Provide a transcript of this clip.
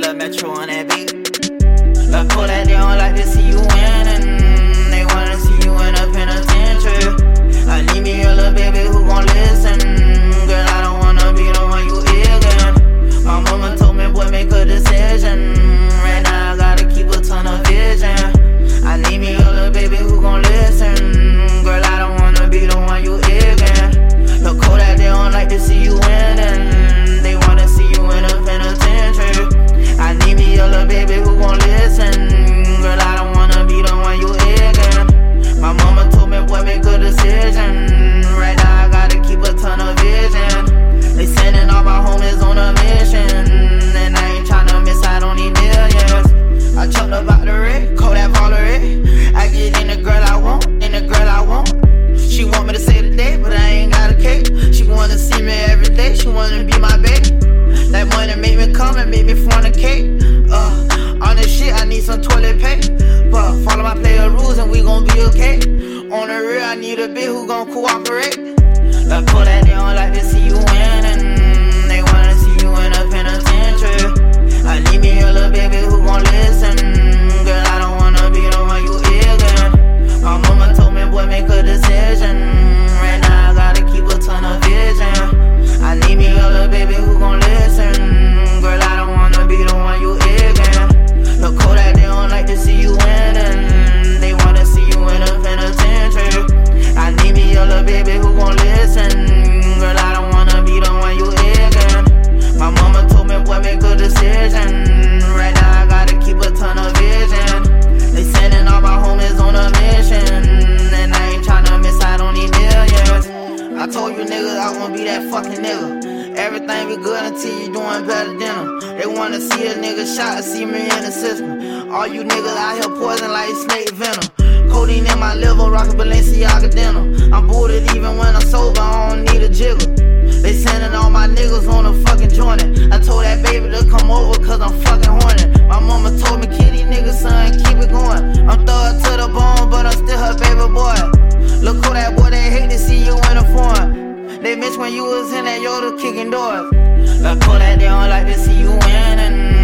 Love metro on that beat. The cool that they don't like to see you winning. They wanna see you in a penitentiary. I need me a little me cake, Uh, on this shit, I need some toilet paper. Follow my player rules and we gon' be okay. On the rear, I need a bitch who gon' cooperate. Like, pull that they don't like to see you win, and They wanna see you in a penitentiary. I need me a little baby who gon' Everything be good until you doing better than them. They wanna see a nigga shot, see me in the system. All you niggas out here poison like snake venom. Codeine in my liver, rockin' Balenciaga denim. I'm booted even when I'm sober, I don't need a jiggle. They sending all my niggas on a fucking joint. I told that baby to come over cause I'm fucking horny. bitch when you was in that Yoda kicking doors. Like, pull that down like to see you winning.